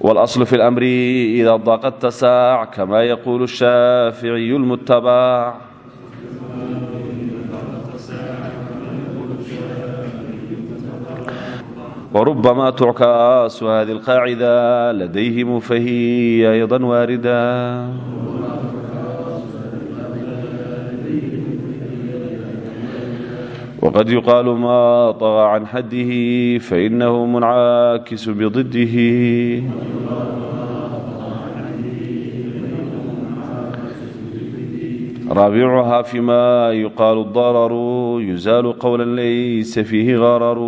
والأصل في الأمر إذا ضاق اتساع كما يقول الشافعي المتبع وربما تعكاس هذه القاعدة لديهم فهي أيضا واردة وقد يقال ما طغى عن حده فإنه منعاكس بضده رابعها فيما يقال الضرر يزال قولا ليس فيه غرر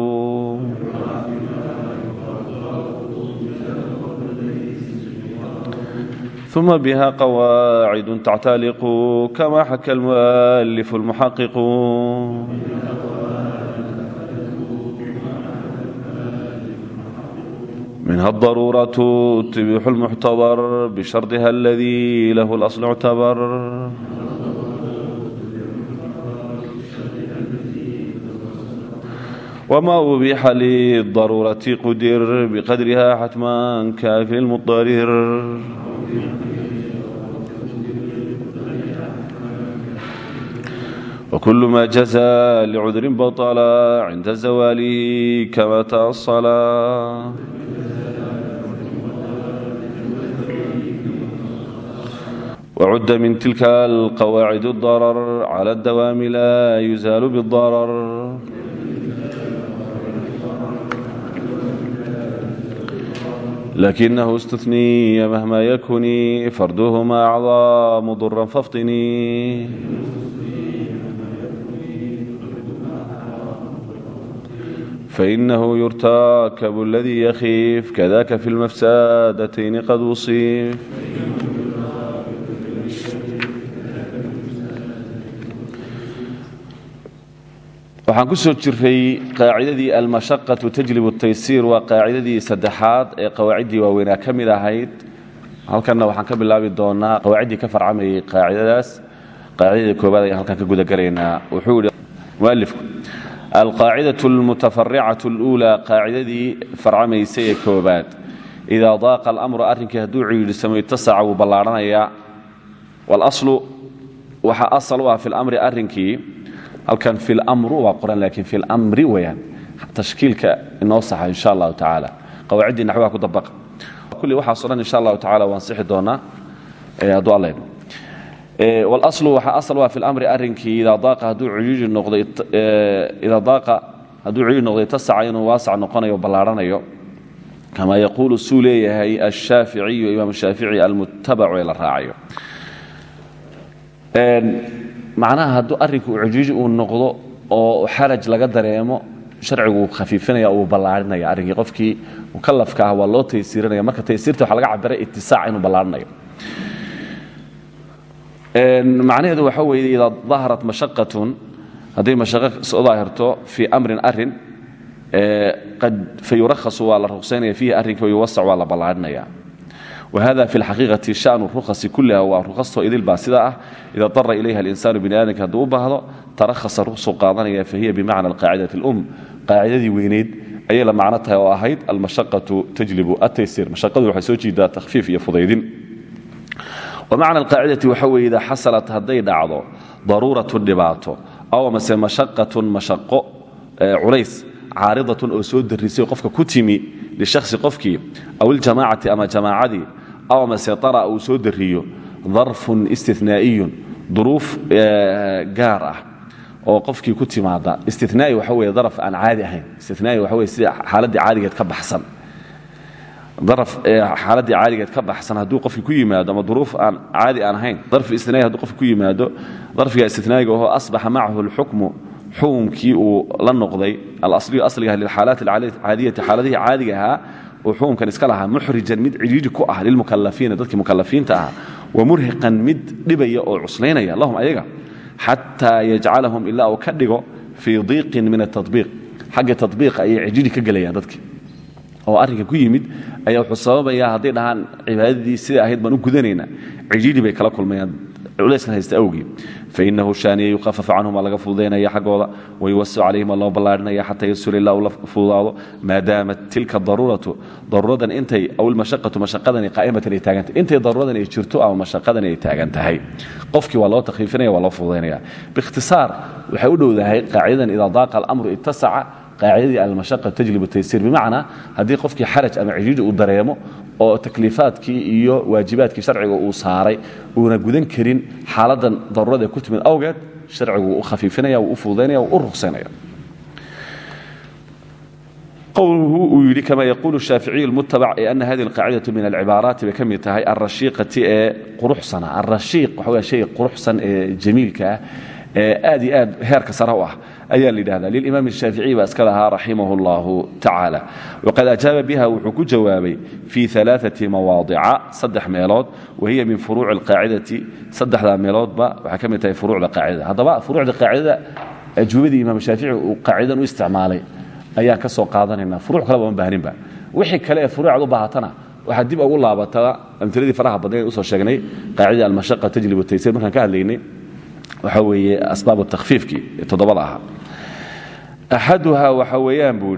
ثم بها قواعد تعتلق كما حكى المؤلف المحقق minha daruuratu tibixu lmuctabar bishardiha aladii lahu lasl uctabar wma ubixa lidaruurati qudir biqadriha xatman kafi mudarir wkul ma jaza licudrin baطla cinda zawalihi kama taasla wacudda min tilka alqawaacid darar cala dawaami laa yusaalu bidarar lakinahu istuniya mahma yakuni farduhuma acdaamu duran faftinii fainahu yurtaakabu aladii yakhiif kadaka fi lmafsadatayni qad usiif waxaan ku soo jiray qaacidadii almashaqatu tajlibu taysiir waa qaacidadii saddexaad ee qawaaciddii waaweynaa ka mid ahayd. Halkanna waxaan ka bilaabi doonaa qawaaciddii ka farcamayay qaacidadaas qaacidadii koobaad ayaan halkan ka gudagaraynaa wuxuu yihi mualifku alqaacidatu almutafaricatu اluulaa qaacidadii farcamaysay koobaad idaa daaqa alamru arrinkii hadduu ciidhisamo itasaca wuu ballaarhanayaa walaslu waxa asal u ah fi lamri arrinkii halkan fi lmru waa qoran laakiin fi lmri weyaan tashkiilka inoo saxa insha allahu tacaala. Qawaaciddii naxwaha ku dabaqa kulli waxaaso dhan insha allahu tacala waan sixi doonaa. Hadduu alla idmo wاlaslu waxaa asal ah fi lamri arrinkii idaa daaqa hadduu ciiiri noqday idaa daaqa hadduu ciiiri noqday tasaca inuu waasac noqonayo ballaarhanayo kama yaquulu suu leeyahay ashaaficiyu imaam shaafici almutabacu ee la raacayo macnaha hadduu arrinku ujiiji uu noqdo oo xaraj laga dareemo sharcigu khafiifinaya uu ballaarinaya. Arrinkii qofkii mukalafka ah waa loo taysiirinaya. Marka taysiirta waxa laga cabiray itisaac inuu ballaarinayo macnaheedu waxa weeye idaa daharat mashaqatun hadday mashaqo soo daahirto fii amrin arrin qad fayurakhasu waa la ruqsaynaya fiihi arrinka wayuwasac waa la ballaarinaya wahada fi lxaqiiqati shanu rukhasi kulliha waa rukhastoo idil baa sidaa ah ida dara ilayha alinsaanu bini aadamka hadduu u baahdo tarahasa rukhsuu qaadanaya fahiya bimacna qaacidati alum qaacidadii weyneyd ayay la macno tahay oo ahayd almashaqatu tajlibu ataysir mashaqadu waxay soo jiidaa takhfiif iyo fudaydin wamacna alqaacidati waxa weeye idaa xasalat hadday dhacdo daruuratun dhibaato aw amase mashaqatun mashaqo culays caaridatun oo soo darisay qofka ku timi lishasi qofkii aw iljamaacati ama jamaacadii aw amase ara uu soo dariyo darfun istinaa'iyun duruuf gaar oo qofkii ku timaada istinaai waxa weye daraf aan caadi ahayn istinaai waxa weye sida xaaladdii caadigeed ka baxsan daraf xaaladdii caadigeed ka baxsan hadduu qofkii ku yimaado ama duruuf aan caadi ahayn darfi istinaai hadduu qofki ku yimaado darfiga istinaa'iga oo asbaxa macahu alxukmu xukumkii uu la noqday alasliyu asligaha lilxaalaat alcaadiyati xaaladihii caadiga ahaa uu xukumkan iska lahaa muxrijan mid cidhiidhi ku ah lilmukalafiina dadkii mukalafiinta ah wamurhiqan mid dhibaya oo cuslaynaya lahum ayaga xataa yajcalahum ilaa uu ka dhigo fii diiqin min atabiiq xagga tabiiqa ayay cijiri ka gelayaan dadki oo arrinka ku yimid ayaa wuxuu sababayaa hadday dhahaan cibaadadii sida ahayd baan u gudanaynaa cijiri bay kala kulmayaan culayskan haysta awgii. Fainahu shaaniya yukafafu canhum waa laga fududaynaya xaggooda wayuwasicu calayhim waa loo ballaadhinaya xataa yasula ilaa uu la fududaado. Maadaamat tilka daruuratu daruuradan intay aw ilmashaqatu mashaqadani qaa'imatan ay taagan tahay. Intay daruuradan ay jirto ama mashaqadani ay taagan tahay. Qofkii waa loo takhiifinaya waa loo fududaynaya biikhtisaar waxay u dhowdahay qaacidadan idaa daaqa alamru ittasaca qaacidadii almashaqa tajlib taysir. Bimacnaa haddii qofkii xaraj ama cijiri uu dareemo oo takliifaadkii iyo waajibaadkii sharciga uu saaray uuna gudan karin xaaladan daruurada ku timid awgeed sharcigu u khafiifinaya wuu u fududaynaya wuu u ruqsaynaya qowluhu uu yidhi kama yaquulu shaaficiyu lmutabac ee ana hadihi alqaacidatu min alcibaaraati bay ka mid tahay alrashiiqati ee quruxsana alrashiiq waxa shay quruxsan ee jamiilka ah ee aad heerka sare ah ayaa la yidhahda lilimaam الshaaficiي baa iska lahaa raximah اllahu tacaala waqad ajaaba biha wuxuu ku jawaabay fii ثalaaثaةi mawaadica saddex meelood wahiya min furuuci اlqaacidati saddexdaa meeloodba waxay ka mid tahay furuucda qaacidada haddaba furuucda qaacidada ajuubadii imaam shaafici uu qaacidan u isticmaalay ayaan ka soo qaadanayna furuuc kaleba ma baahninba wixii kale ee furuucad u baahatana waxaa dib ugu laabataa amtiladii faraha badnayn usoo sheegnay qaacidada almashaqa tajlib taysir markaan ka hadlaynay waxaa weeye asbaab takhfiifkii ee toddobada ahaa. Axaduhaa waxa weeyaan buu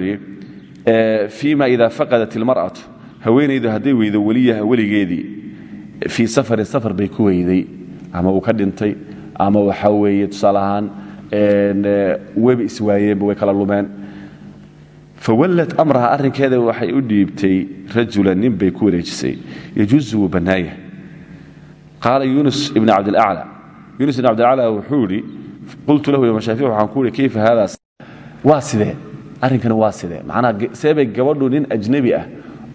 idaa faqadat ilmar'atu haweenaydu hadday weydo weliyaha weligeedii fii safarin safar bay ku weyday ama uu ka dhintay ama waxaa weeye tusaale ahaan webi iswaayeenba way kala lumeen. Fawallad amraha arrinkeeda waxay u dhiibtay rajulan nin bay ku wareejisay yajuusu wuu bannaaya qaala yuunus ibn cabdilacla yunus ibn cabdilacla wuxuu idhi qultu lahu imaam shaafici waxaan ku ihi kayfa haadaas waa sidee arrinkani waa sidee gabadhu nin ajnebi ah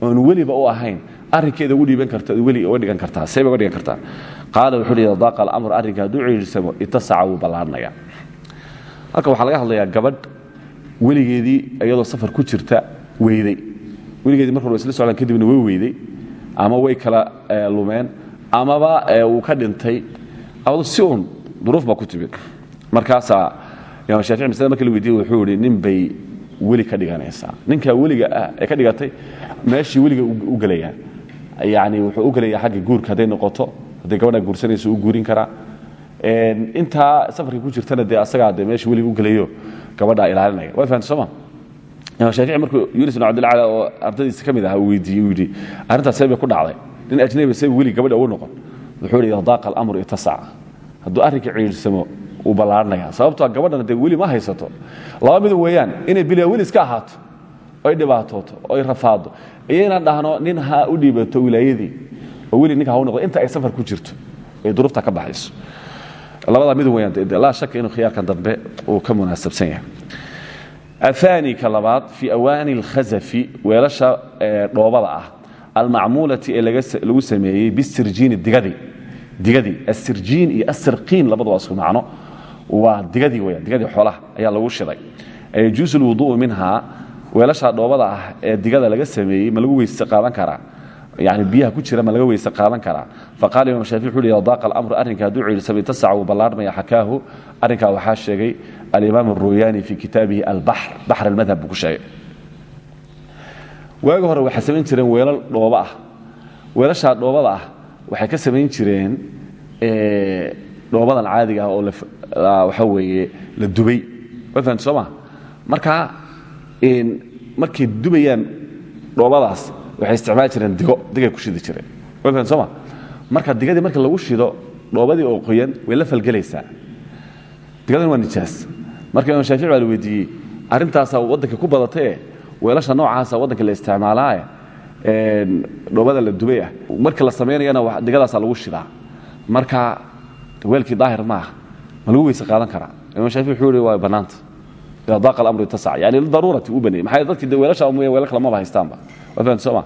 oon weliba u ahayn arrinkeeda ugu dhiiban karta weli uga dhigan kartaa seebay uga dhigan kartaa. Qaala wuxuu hi daaqa alamr arrinka hadduu ciirsamo itasaca wuu ballaarhnaya halka waxaa laga hadlayaa gabadh weligeedii iyadoo safar ku jirta weyday. Weligeedii mar hor wa isla socdaan kadibna way weyday ama way kala lumeen amaba uu ka dhintay si uun duruuf baa ku timid. Markaasaa imaam shaafici maslada marka la weydiiyey wuxuu ihi nin bay weli ka dhiganaysaa. Ninkaa weliga ah ee ka dhigatay meeshii weliga u gelayaa. Yani wuxuu u gelayaa xagga guurka hadday noqoto hadday gabadhaa guursanayso u guurin karaa. Intaa safarka ku jirtana dee asagaa de meesha weliga u gelayo gabadhaa ilaalinaya. Waa fahamta sooma imaam shaafici markuu yunis bin cabdilcala oo ardadiisa ka mid aha weydiiyey uu yidhi arrintaas see bay ku dhacday. Nin ajnabi see weli gabadha ugu noqon wuxuu yidhi daaqa alamru itasaca hadduu arrinka ciirsamo wuu ballaaranaya sababtoo gabadhana dee weli ma haysato. Laba mid weeyaan inay bilaa weli iska ahaato oy dhibaatooto oy rafaado iyo inaan dhahno nin ha u dhiibato wilaayadii oo weli ninka ha u noqdo inta ay safar ku jirto ay duruufta ka baxayso. Labadaa mid weyaan laa shaka inuu khiyaarkan dambe uu ka munaasabsan yahay. Aani ka labaad fii awaani اlkhazafi weelasha dhoobada ah almacmuulati ee lagu sameeyey bisirjiini digadii digadii asirjiin iyo asirqiin labaduba isku macno waa digadii weyan digadii xoolaha ayaa lagu shiday. Yajuusu lwudu'u minhaa weelashaa dhoobada ah ee digada laga sameeyey ma lagu weyse qaadan karaa. Yani biyaha ku jira ma laga weyse qaadan karaa. Faqaala imaam shaafic wuxu yidhi daaqa alamru arrinka hadduu ciilsamay tasaca wuu ballaarmaya xakaahu arrinkaa waxaa sheegay alimaam aruyaani fii kitaabihi albaxr baxr almadhab buu ku sheegay. Waagi hore waxay samayn jireen weelal dhooba ah. Weelashaa dhoobada ah waxay ka samayn jireen dhoobadan caadiga ah oo waxa weeye la dubay. Waa fahamta soo ma? Markaa markay dubayaan dhoobadaas waxay isticmaali jireen digo digay ku shidi jireen. Waa soo ma? Marka digadii marka lagu shido dhoobadii oo qoyan way la falgelaysaa. Digadan waa nijaas. Marka imaam shaafici baa la weydiiyey arrintaasaa waddanka ku badatae weelasha noocaasa waddanka la isticmaalaae dhoobada la dubay ah. Marka la samaynayana digadaasaa lagu shidaa. Marka weelkii daahir maaha ma lagu weyse qaadan karaa. Imam shaafici wuxuu yihi waa bannaanta idaa daaqa alamru itasac yani lidaruurati u baneeyey maxaa dadkii de weelasha mooye weelal kale maba haystaanba? Waa fahamta sooma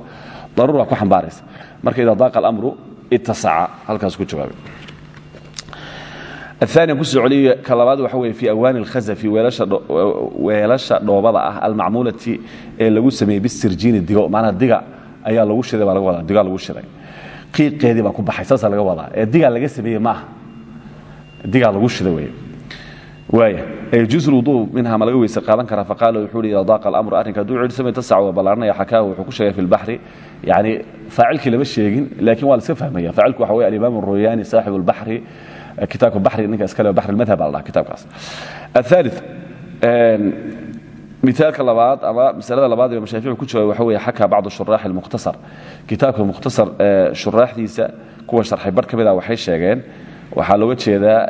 daruura ku xambaaraysa. Marka idaa daaqa alamru itasaca halkaas ku jawaabay aani ku soo celiy ka labaad waxa wey fii awaani اlkhazafi weelasha dhoobada ah almacmuulati ee lagu sameeyey bisirjiini digo maanaa diga ayaa lagu shiday baa laga wadaa digaa lagu shiday. Qiiqeedii baa ku baxay saasaa laga wadaa. Ee digaa laga sameeyey maaha. Digaa lagu shiday weeye. Juuwuu minha ma laga weyse aadan kara faqaal wuuu i daaqa amru arrinka aduu cidsama tasac waa ballaarnaya xakaahu wuxuu ku sheegay fi lbaxri yani faacilkii lama sheegin laakiin waa la iska fahmaya faacilku waxa wey alimaam royaani saaxib lbaxri kitaabka baxri ninka iskale baxri madhab baa la dhaha kitaabkaas. Aali miaalka labaad ama masalada labaad ee mashaafici ku jawaabay waxa weeye xakaa bacdu shuraax اlmukhtasar kitaabka mukhtasar shuraaxdiisa kuwa sharxay bar ka mida waxay sheegeen waxaa looga jeedaa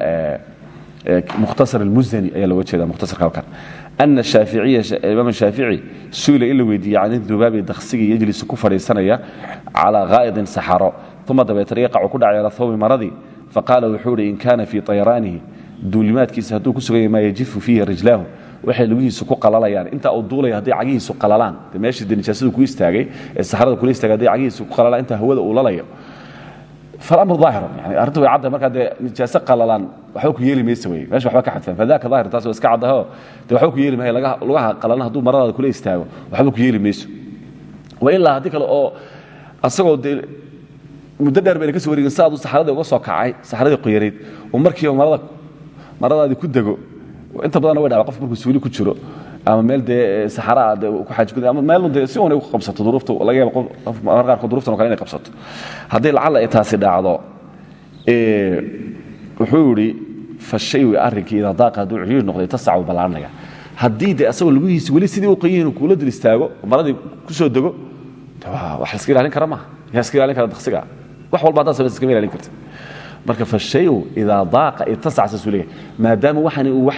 mukhtasar almuzani ayaa looga jeeda mukhtasarka halkan. Ana shaaficiya imaam shaafici su'ila in la weydiiyey can idubaabi daksigii yejlisu ku fadhiisanaya calaa ghaa'idin saxaro. Uma dabeetana yaqacu ku dhacay ala thawbi maradii faqaala wuxuu ihi in kaana fii tayraanihi. Duulimaadkiisa hadduu ku suganya maa yajifu fiihi rijlaahu waxay lugihiisu ku qalalayaan. Inta uu duulaya hadday cagihiisu qalalaan. De meeshii de ku istaagay ee saxarada kula istaagay hadday cagihiisu ku qalalaan inta hawada uu lalayo. Falamru aahiran yani arrinta way cadda. Markaa dee nijaaso qalalaan waxba ku yeeli maysa wey meesha waxba ka xadfan. Fadaka daahir taas waa iska caddaho dee waxba ku yeeli maayo lugaha qalalan hadduu maradaada kula istaago waxba ku yeeli mayso. Wa ilaa haddii kale oo asagoo muddo dheer bayna ka soo wareegin saaduu saxaradii uga soo kacay saxaradii qoyarayd oo markiiba marada maradaadii ku dego inta badanna way dhacda qof markuu suuli ku jiro ama meel dee saxaraa de ku xaajigud ama meel dee si uun ay ku qabsato duruufta laga yaaba qof mar qaarkood duruuftan o kale inay qabsato. Haddii lacalla ay taasi dhacdo wuxuu yidhi fashayu arrinkii idaa daaqa hadduu cihiir noqday tasacu ballaanaya haddii de asagoo lugihiisi weli sidii u qayihin kuula dul istaago maradii ku soo dego wax la iska ilaalin kara maaha. Yaa iska ilaalin kara daksiga wax walba haddaad samaysa iskama ilaalin karta marka fashayu idaa daaqa itasac saasuu leeyahay maadaama waxani uu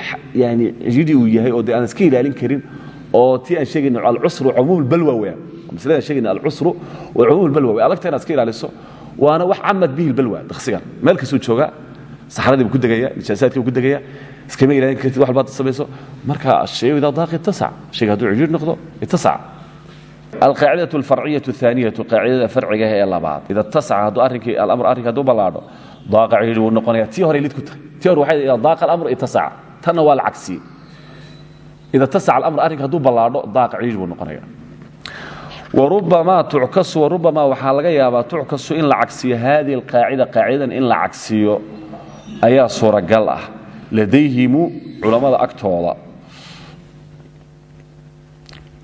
yani cidhi uu yahay oo aan iska ilaalin karin oo tii aan sheegayno alcusru cumuum balwa weya maslada sheegayna alcusru wa cumuum balwa way adagta inaad iska ilaaliso waana wax camad bihi balwa daksigan meel kastuu joogaa saxradii buu ku degaya nijaasaadkii buu ku degaya iskama ilaalin kartid wax baad samayso. Marka ashayu idaa daaqa itasac shayga hadduu cidhiir noqdo itasac alqaacidatu alfarciyatu ahaaniyatu qaacidada farciga ee labaad. Ida tasaca hadduu arrinkii alamr arrinka hadduu ballaadho wuu noqonaya tii hore lid ku tahay. Tii hore waxay idaa daaqa alamr itasaca tanna waa la cagsiyey ida tasaca alamr arrinka hadduu ballaadho daaqa cidhiir buu noqonaya warubamaa waxaa laga yaabaa tuckasu in la cagsiyo hadihi alqaacida qaacidadan in la cagsiyo ayaa suuragal ah. Ladayhimu culammada agtooda.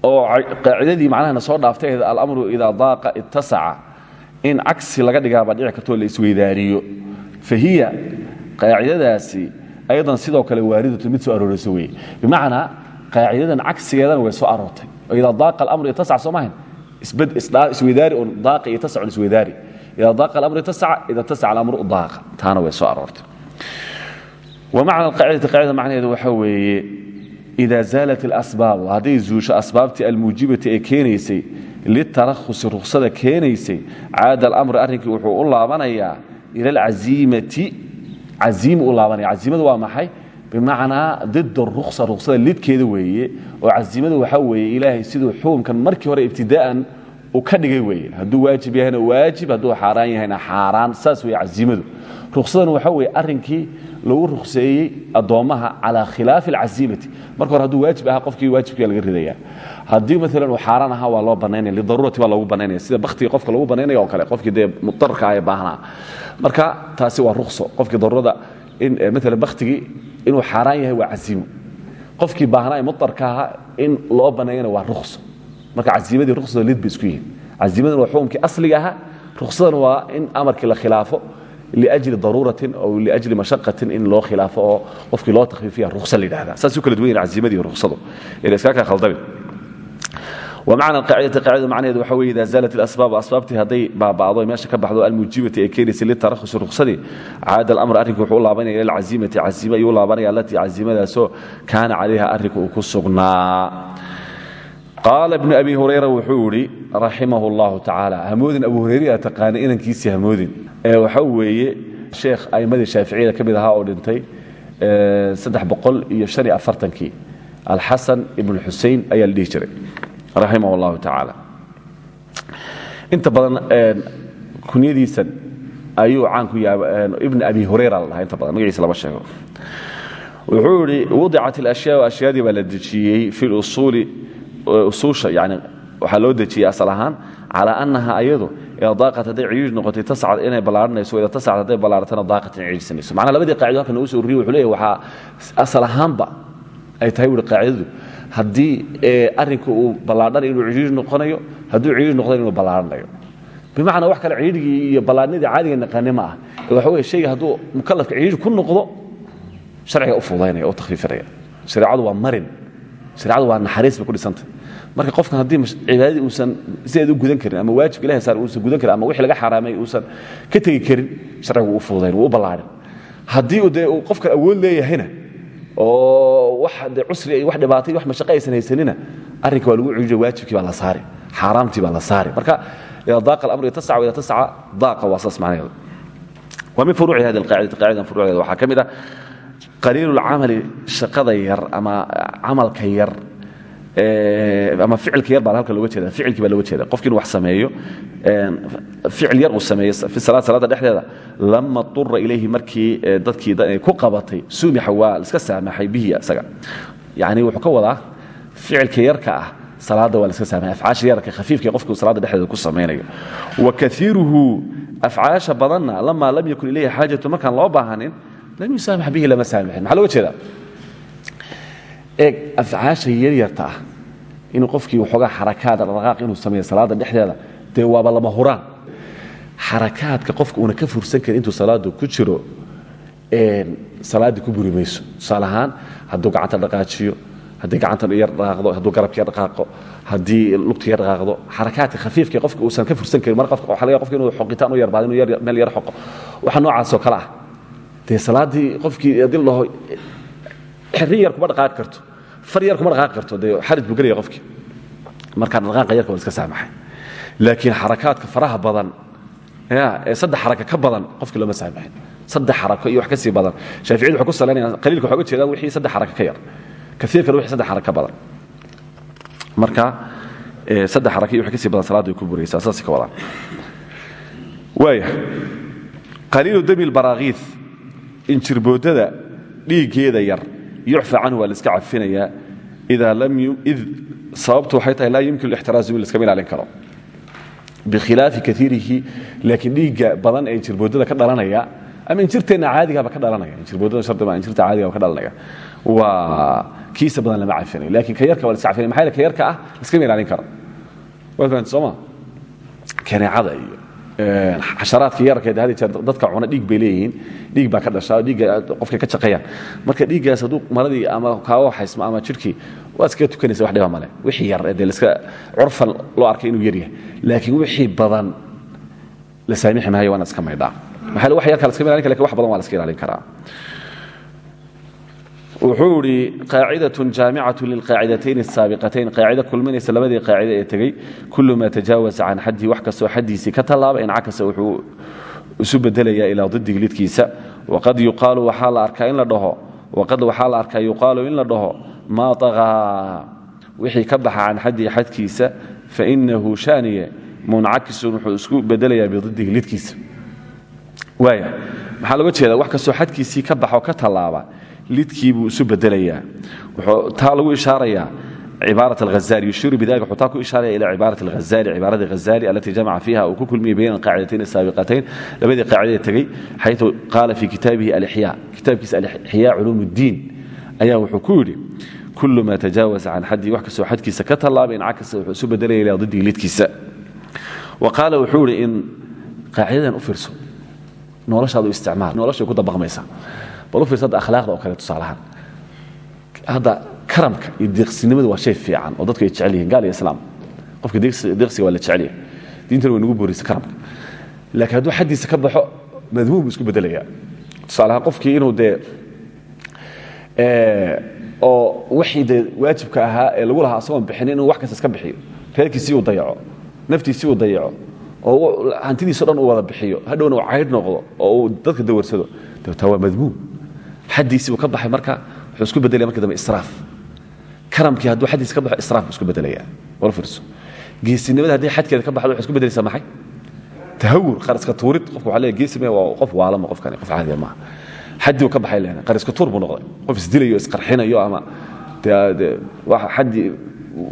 Oo qaacidadii macnahana soo dhaaftay ahayd alamru idaa daaqa ittasaca in cagsi laga dhigaaba dhici kartoo la isweydaariyo fa hiya qaacidadaasi ayadan sidoo kale waaridatu mid soo aroorayso weeye bimacnaa qaacidadan cagsigeedana way soo aroortay oo idaa daaqa alamru ittasaca soo mahayn isweydaari un daaqa iyo tasacun isweydaari idaa daaqa alamru ittasaca ida tasaca alamru daaqa taana way soo aroortay wamacna alqaacidati qaacidada macnaheedu waxaa weeye ida zaalat اlasbaab hadday zuusho asbaabtii almuujibati ee keenaysay litarahusi ruksada keenaysay caada alamri arrinkii wuxuu u laabanayaa ila alcaziimati caiim u laabanaya casiimadu waa maxay bimacnaa did ruksa ruksada lidkeeda weeye oo casiimadu waxaa weeye ilaahay siduu xukunkan markii hore ibtidaa'an uu ka dhigay weeye hadduu waajib yahayna waajib hadduu xaaraan yahayna xaaraan saas weeye casiimadu ruksadan waxaa weeye arrinkii lagu rukseeyey addoommaha calaa khilaafi alcasiimati marka hore hadduu waajib ahaa qofkii waajibkiia laga ridaya haddii maalan uu xaaraan ahaa waa loo bannaynaya lidaruurati baa loogu bannaynaya sida bakhtiga qofka lagu bannaynaya oo kale qofkii dee mudararka ah ee baahnaa marka taasi waa rukso qofkii daruurada in maalan bakhtigii inuu xaaraan yahay waa casiimo qofkii baahnaa ee mudarka ahaa in loo banneeyana waa rukso marka casiimadii ruksada lid bay isku yihiin. Casiimadan waa xukumkii asliga ahaa. Ruksadan waa in amarkii la khilaafo liajli daruuratin aw liajli mashaqatin in loo khilaafo oo qofkii loo takhfiifiya ruksa la yidhahda saas u kala duwan yahin casiimadii ruksadu ila iskaa kaa khaldami wmacna qaacidati qaacidada macnaheedu waxa weye ida zaalat ilasbaab asbaabtii hadday baaba'do meesha ka baxdo almuujibati ee keenaysay litarahusi ruksadii caada alamr arrinka wuxuu u laabanaya ila alcaziimati caziime ayuu u laabanaya allatii caziimadaasoo kaana calayha arrinka uu ku sugnaa qaala ibnu abi hurayra wuxuu idhi raximah اllahu tacaala hamoodin abu hurayre aa taqaana inankiisii hamoodin ee waxa weeye sheekh aimmadii shaaficiyada ka mid ahaa oo dhintay iyo afartankii alxasan ibn xusein ayaa la dhihi jiray raximah اllahu tacaala. Inta badan kunyadiisan ayuu caan ku ibn abi hurayra la dhaha inta badan magaciisa lama sheego. Wuxuu idhi wadicat اlashyaa ashyaadii baa la dejiyey fi usuuli usuusha yani waxaa loo dejiyey asal ahaan calaa annaha ayadu ida daaqat hadday ciyiij noqotay tascad inay ballaaranayso ida tascad hadday ballaaratana daaqat inay ciijsanayso macnaa labadii qaacido halkan nagu soo ururiye wuxuu leeyahy waxaa asal ahaanba ay tahay wuhi qaacidadu haddii arrinka uu ballaadhanayo inuu ciyiij noqonayo hadduu ciyiij noqdana inuu ballaaranayo bimacnaa wax kale ciyiigii iyo ballaarnidii caadiga naqaani ma ah waxa weye shayga hadduu mukalafka ciyiij ku noqdo sharciga u fudaynaya oo takhfiifinaya shareecadu waa marin. Shareecadu waa naxariis bay ku dhisantay marka qofkan haddii cibaadadii uusan sideed u gudan karin ama waajibka ilahay saar uusan gudan karin ama wixii laga xaaraamay uusan ka tegi karin sharcigu wuu u fudayn wuu u ballaarin haddii uu uu qofkan awood leeyahayna oo wax de cusri iyo wax dhibaatay wax mashaqo aysan haysanina arrinka waa lagu ciijiyo waajibkii baa la saari xaaraamtii baa la saari marka ida daaqa alamru yatasaca wida tasaca daaqa waa saas macnaheedu. Waa min furuuci hadi alqaacidati qaacidan furuuceeda waxaa ka mid ah qaliilu shaqada yar ama camalka yar ama ficilka yar baa halka looga jeeda ficilkii baa looga jeeda qofki inu wax sameeyo ficil yar uu sameeyo salaad salaada dhexdeeda lama tura ilayhi markii dadkii ku qabatay sumixa waa iska saamaxay bihi isaga. Yani wuxuu ka wadaa ficilka yarka ah salaada waa la iska saamaxay afcaasha yarka khafiifka qofku salaada dhexdeeda ku samaynayo wa kaiiruhu afcaasha badanna lama lam yakun ilayhi xaajatu markaan loo baahanin lam yusaamax bihi lama saamixin maxaa looga jeedaa eeg afcaasha yaryarta ah inuu qofkii waxoogaa xarakaada dhaqaaq inuu sameeyo salaada dhexdeeda dee waaba lama huraan. Xarakaadka qofka uuna ka fursan karin intuu salaadu ku jiro salaaddii ku buri mayso. Tusaale gacanta dhaqaajiyo haddii gacanta yar dhaqaaqdo hadduu garabka yar dhaqaaqo haddii lugta yar dhaqaaqdo xarakaadka khafiifka qofka uusan ka fursan karin mar qofka waxaa laga inuu xoqitaan u yarbaado inuu meel yar xoqo. Waxa noocaasoo kale ah. Dee salaaddii qofkii haddii la xirri yar kuma dhaqaaqi karto. Far yar kuma dhaqaaqi karto. Dee xarid buu gelaya qofkii. Markaa dhaqaaqa yarka waa iska saamaxay laakiin xarakaadka faraha badan ee saddex xaraka ka badan qofkii looma saamaxin saddex xarako iyo wax ka sii badan. Shaaficiyadu waxay ku salaynayaan qaliilka waxay uga jeedaan wixii saddex xaraka ka yar. Kaiirkana wixii saddex xaraka ka badan. Marka saddex xaraka iyo wax ka sii badan salaadda way ku buraysaa. Saasay ka wadaan waaya. Qaliilu dami lbaraakiis injirboodada dhiiggeeda yar yucfa canhu waa la iska cafinayaa. Id sababtu waxay tahay laa yumkin lixtiraazu in laskama ilaalin karo. Bikhilaafi kaiirihi laakiin dhiigga badan ee injirboodada ka dhalanaya ama injirteenna caadigaba ka dhalanaya. Injirboodada shardiba injirta caadigaba ka dhalanaya. Waa kiisa badan lama cafinayo laakiin ka yarka waa la iska cafinaya maxaa yeele ka yarka ah? Laskama ilaalin karo. Waa fahanti sooma kaneecada iyo xasharaadka yararkeed had jeer dadka cuna dhiig bay leeyihiin. Dhiig baa ka dhashaa dhiigga qofka ka shaqeeyaan marka dhiiggaas hadduu maradii ama kaaga haysmo ama jidhkii waa iskaga tukanaysa wax dhiba male. Wixii yar dee laska curfan loo arkay inuu yaryahay laakiin wixii badan la saamixi maayo waana iska maydhaa wax yarka la iska ilaalin kara laakiin wax badan waa la iska ilaalin karaa wuxuu idhi qaacidaة jaamicaة lilqaacidatayn الsaabiqatayn qaacida kulminaysa labadii qaacida ee tegey kul ma tajaawaza can xadihi wax kastoo xaddiisii ka tallaaba incakasa wuxuu isu bedelayaa ilaa didigi lidkiisa waqad yuqaalu waxaa la arkaa in la dhaho waqad waxaa la arkaa yuqaalu in la dhaho maa طagaa wixii ka baxa can xadihi xadkiisa fainahu shaaniye muncakisun wuxuu isku bedelayaa bididihi lidkiisa waaya maxaa looga jeeda wax kastoo xadkiisii ka baxo ka tallaaba lidkii buu isu bedelayaa. Taa lagu ishaarayaa cibaarat alghazali yushiiru bidalika wuxuu taa ku ishaaraya ila cibaarat alghazali cibaaradii ghazali allatii jamaca fiiha uu ku kulmiyey bayna alqaacidatayn asaabiqatayn labadii qaacidada tegey xayثu qaala fii kitaabihi alixyaa kitaabkiisa alixyaa culuum اddiin ayaa wuxuu ku yidhi kul ma tajaawaza can xadii wax kastoo xadkiisa ka tallaaba incakasa wuxuu isu bedelaya ilaa didii lidkiisa. Wa qaala wuxuu idhi in qaacidadan u fiirso noloshaadu isticmaal noloshay ku dabaqmaysaa bal u fiirsa hadda akhlaaqda oo kale tusaalahaan. Hadda karamka iyo deeqsinimadu waa shay fiican oo dadku ay jecel yihiin gaal iyo islaam qofka deeqsiga waa la jecel yahay. Diintana way nagu boorisa karamka. Laakiin hadduu xaddiisa ka baxo madmuum buu isku bedelayaa. Tusaalahaan qofkii inuu dee oo wixii dee waajibka ahaa ee lagu lahaa asagoon bixinin inuu wax kasta iska bixiyo reerkiisii uu dayaco naftiisii uu dayaco oo hantidiiso dhan uu wada bixiyo hadhowna uu caydh noqdo oo uu dadka dawarsado taa waa madmuum xaddiisii uu ka baxay marka wuxuu isku bedelaya marka dambe israaf. Karamkii hadduu xaddiisa ka baxo israaf isku bedelayaa. Wala fiirso geesinimada haddii xadkeeda ka baxdo isku bedelaysaa maxay tahawur qariska tuurid qofka waxaa leeyahay geesi mee waa qof waalama qofkani qof caadiya maaha. Xaddii uu ka baxay leena qariska tuur buu noqday. Qof isdilayo isqarxinayo ama dee xaddii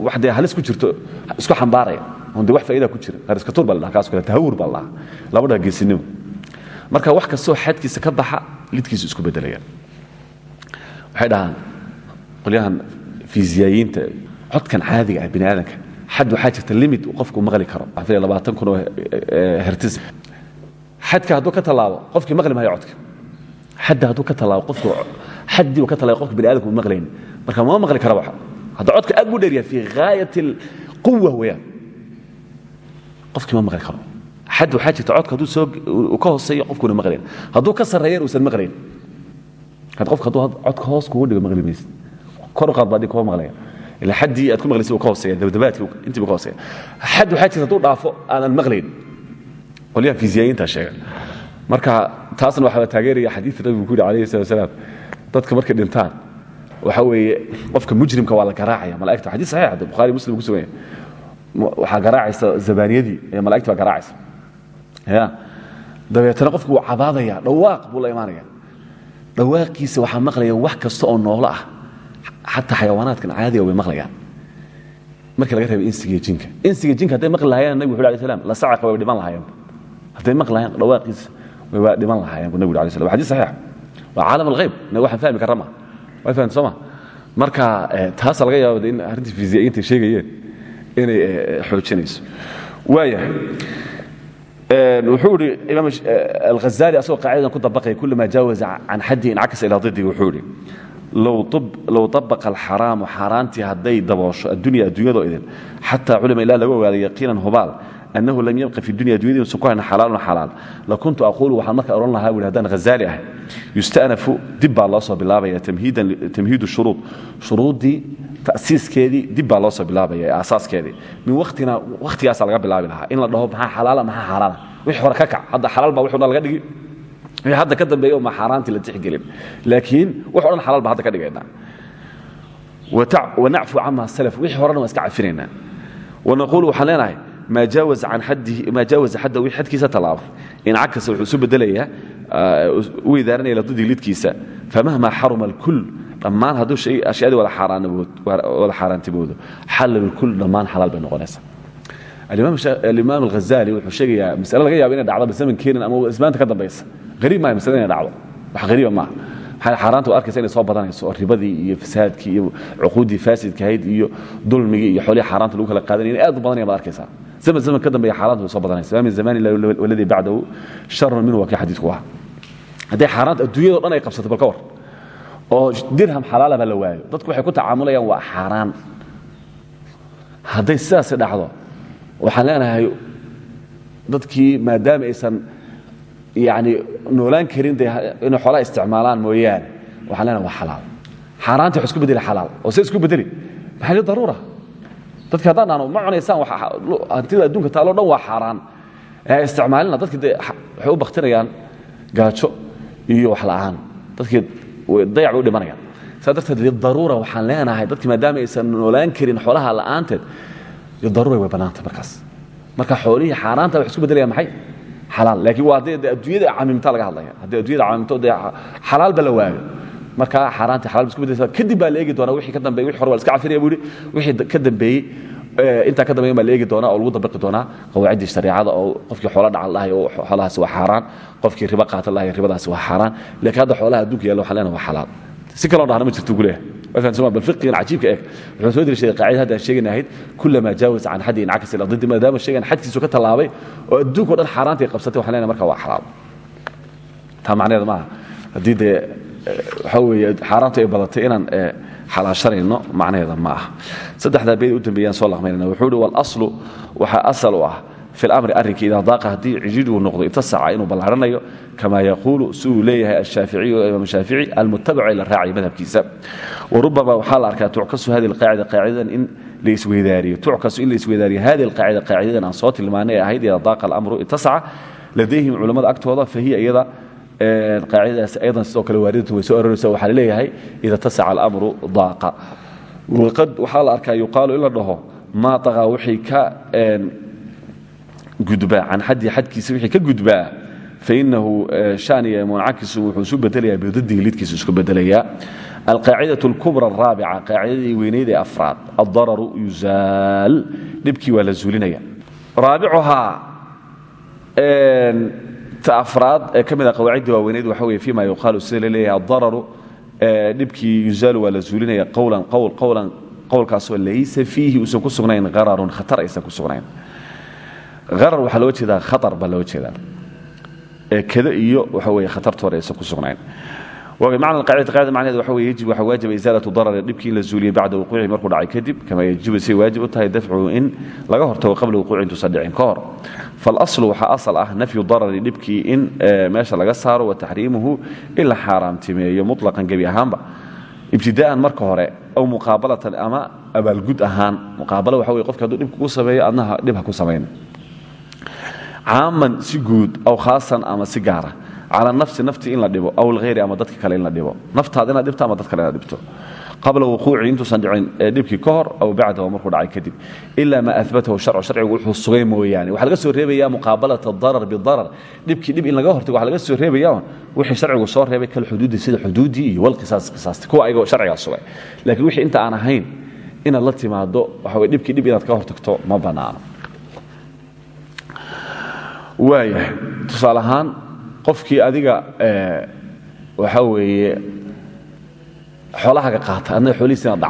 wax dee halis ku jirto isku xambaaraya. De wax faa'idaa ku jira. Qariskatuur baa la kaas kale tahawur baa la dhaha marka wax kastoo xadkiisa ka baxa lidkiisu isku beddelayaan waxay dhahaan qolyahan codkan caadiga ah bini aadamka xad waxaa jirta limit uu qofku maqli karo. Labaatan kun oo hertis. Xadka hadduu ka tallaabo qofkii maqli maayo codka. Xadda hadduu ka tallaabo qofku xaddii uu ka tallaabo qofka bini aadamku maqlayn. Marka ma maqli kara waxa. Hadda codka aad buu dheeryahay fii ghaayat alquwa weeyaan qofkii ma maqli karo. Xad waxaa jirta codka hadduu soo ka hooseeyo qofkuuna maqlayn. Hadduu ka sarreeyan uusan maqlayn had qofka hadduu codka hoos kugu dhigo maqli maysid kor u qaad baadii kuma maqlaya ilaa xaddii aad ku maqlaysay uu ka hooseeya dabdabaadkii intii buu ka hooseeya xad waxaa jirta hadduu dhaafo aanan maqlayn qolyaha fiisiyayiinta sheega marka taasna waxaa taageeraya xadiidka nabigu ku yidhi alayhi salatu wasalaam dadka markay dhintaan waxa weeye qofka mujrimka waa la garaacaya malaa'igta xadiis saxiix hadda bukhari muslim ku sugan yahay. Waxaa garaacaysa zabaaniyadii ee malaa'igta baa garaacaysa. Ya. Dabeetana qofku wuu cabaadaya dhawaaq buu la imaanaya dhawaaqiisa waxaa maqlaya wax kasta oo noolo ah. Xataa xayawaanaadkan caadiga way maqlayaan markii laga reebay insiga jinka. Insiga jinka hadday maqli wuxu alay slam la sacaqa way dhiman lahaayeen. Hadday maqli lahayen dhawaaqiisa way dhiman lahaayeen bu nabigu alay slam xadis saxiix. Waa caalam alghayb. Na waxaan fahmi karra ma. Way ma. Marka taasa laga yaaba in arrintii fiisiyayiinta sheegayeen inay xoojinayso. Waaya wuxuu ihi imaam alghazali asagoo qaacidadan ku dabaqaya kulama jaawaza can xaddi incakasa ilaa diddi wuxuu idhi low طabaqa alxaraamu xaaraantii hadday daboosho addunya addunyadoo idin xataa culima ilaa laga ogaado yaqiinan hubaal annahu lam yabqa fi dunya addunyadiinusan ku hayna xalaalun xalaal lakuntu aquulu waxaan marka odhan lahaa wui haddaan hazaali ah yusta'nafu dib baa loo soo bilaabaya tamhiidu shuruud shuruuddii ta'siiskeedii dib baa loo soo bilaabaya ee aasaaskeedii min wakhtina wakhtigaasaa laga bilaabi lahaa in la dhaho maxaa xalaala maxaa xaaraana wixii hore ka kac hadda xalaal baa wixu dhan laga dhigi wixii hadda ka dambeeya ma xaaraantii la tixgelin laakiin o dhan xalaal baa hadda ka dhigaynaa wanacfu cama salaf wixii horena waan iska cafinaynaa wanaquulu waxaan leenahay maa jaawaza xadda wixii xadkiisa tallaabo incakasa wuxuu isu bedelayaa u idaaranaya ladudii lidkiisa famahma xaruma alkul dhammaan hadduu ashyaadii wada xaaraantiboodo xalal kul dhammaan xalaal bay noqonaysaa alimaam alghazali wuxuu sheegayaa masale laga yaabo inay dhacdo bisaman keenin ama ismaanta ka dambaysa hariib maaha masale inay dhacdo wax hariiba maaha xaaraanta arkaysa inay soo badanayso oo ribadii iyo fasaadkii iyo cuquuddii faasidka ahayd iyo dulmigii iyo xoolihii xaaraanta lagu kala qaadanaya inay aad u badanaya baad arkaysaa. Zaman zaman ka dambeeya xaaraanta way soo badanaysa maa min zamani waladii bacdahu sharun minhu waa kii xadiidku ahaa hadday xaaraanta adduunyado dhan ay qabsato bal ka war. Oo dirham xalaala baa la waayo. Dadku waxay ku tacaamulayaan waa xaaraan. Hadday sidaasi dhacdo waxaan leenahay dadkii maadaama aysan yani noolaan karin de inay xoolaa isticmaalaan mooyaane. Waxaan leenahay waa xalaal. Xaaraanti wax isku bedeli xalaal. Oo se isku bedeli maxaa li daruura? Dadki haddaan dhahno ma cunaysaan hantida adduunka taalo dhan waa xaaraan. Isticmaalina dadki de waxay u baktinayaan gaajo iyo wax la'aan. Dadkii dayac bay u dhimanayaan. Saa darteed lidaruura waxaan leenahay dadki maadaama aysan noolaan karin xoolaha la'aanteed lidaruura way bannaanta markaas. Marka xoolihii xaaraanta wax isku bedelaya maxay laakiin waa haddii adduunyada camimta laga hadlaya. Haddii adduunyada camimto dee xalaalba la waayo. Marka xaaraantii xalal ba isku bedelaysa kadib baa la eegi doonaa wixii ka dambeeyey wixii hore waa la iska cafiraya buu yidhi wixii ka dambeeyey intaa ka dambeeyan baa la eegi doonaa oo lagu dabaqi doonaa qawaaciddii shareecada oo qofkii xoola dhacal lahay oo xoolahaasi waa xaaraan qofkii ribo qaatan lahay ribadaasi waa xaaraan. Laakiin hadda xoolaha adduunka yaalla waxaan leenahay waa xalaal si kaloo dhahna ma jirto guleeyahay bal fiqigan cajiibka eeg. Wuxuu soo deliishaday qaacida hadda aan sheegayna ahayd kullama jaawaza can xaddi incakas ila diddi maadaama sheegan xadkiisu ka tallaabay oo adduunka o dhan xaaraantay qabsatay waxaan leenahay marka waa xalaal taa macnaheeda maaha. Haddii dee waxaa weeye xaaraantu ay badatay inaan xalaashanayno macnaheeda ma aha saddexdaa u dambeeyaan soo laqmaynana wuxuu ihi walaslu waxaa asal u ah fi lamri arrinka idaa daaqa haddii cijid uu noqdo itasaca inuu ballaaranayo kama yaquulu si uu leeyahay ashaaficiyu imaam shaafici almutabacu ee la raacaya madhabkiisa warubama waxaa la arkaa tuckasu hadi alqaacida qaacidadan in la isweydaariyo tuckasu in la isweydaariyo hadi alqaacida qaacidadan aan soo tilmaanay ee ahayd idaa daaqa alamru itasaca ladayhim culammada agtooda fahiya iyada qaacidadaas aydan sidoo kale waaridatu way soo aroraysa waxaa la leeyahay ida tasaca alamru daaqa waqad waxaa la arkaa yuqaalu in la dhaho maa taqaa wixii ka gudbaa. Can xaddi xadkiisa wixii ka gudbaa fainahu eh, shaniga muncakisu wuxuu isu bedelayaa bidadihi lidkiisa isku bedelayaa. Alqaacidatu alkubra araabica qaacidadii weynayd ee afraad addararu yuzaal dhibkii waa la zuulinaya. Raabicuhaa eh, ta afraad ee ka mid a qawaacidda waaweynayd waxa weye fima yuqaalu sida la leeyahay adararu eh, dhibkii yuzaalu waa la zuulinaya. Qowlan qowl qowlan qowlkaasoo laysa fiihi uusan ku sugnayn qararun khatar aysan ku sugnayn harar waxaa loo jeedaa khatar baa loo jeedaa. Ee kada iyo waxa weye khatartoora aysan ku sugnayn. Macna alqaacida qacida macnaheed waxa weye yajib waxaa waajiba isaalatu darari dhibkii in la zuuliyo bacda wuquucihi markuu dhacay kadib kama yajibu siay waajib u tahay dafcuhu in laga hortago qabla wuquuci intuusan dhicin ka hor. Falaslu waxaa asal ah nafyu darari dhibkii in meesha laga saaro wa taxriimuhu in la xaaraamtimeeyo muطlaqan gebi ahaanba. Ibtida'an marka hore aw muqaabalatan ama abaalgud ahaan muqaabalo waxa weye qofki hadduu dhib kugu sameeyo adnaha dhib ha ku samayn caaman si guud aw khaasan ama si gaara. Cala nafsi nafti in la dhibo aw alhayri ama dadka kale in la dhibo. Naftaada inaad dhibto ama dad kale inaad dhibto. Qabla wuquuci intuusan dhicin dhibkii ka aw bacdahu markuu dhacay kadib. Ila maa abatahu sharcu sharcigu wuxuu sugay mooyaane. Waxaa laga soo reebaya muqaabalata darar bidarar. Dhibkii dhib in laga hortago waxa laga soo reebaya wixii sharcigu soo reebay kal xuduudi sida xuduudii iyo walqisaas qisaasti. Kuwa ayagoo sharcigaa sugay. Laakiin wixii inta aan ahayn inaad la timaado waxa dhibkii dhib inaad ka hortagto ma bannaano waayahay tusaale ahaan qofkii adiga waxaa weeye xoolahaga qaata adna xoolihiis inaad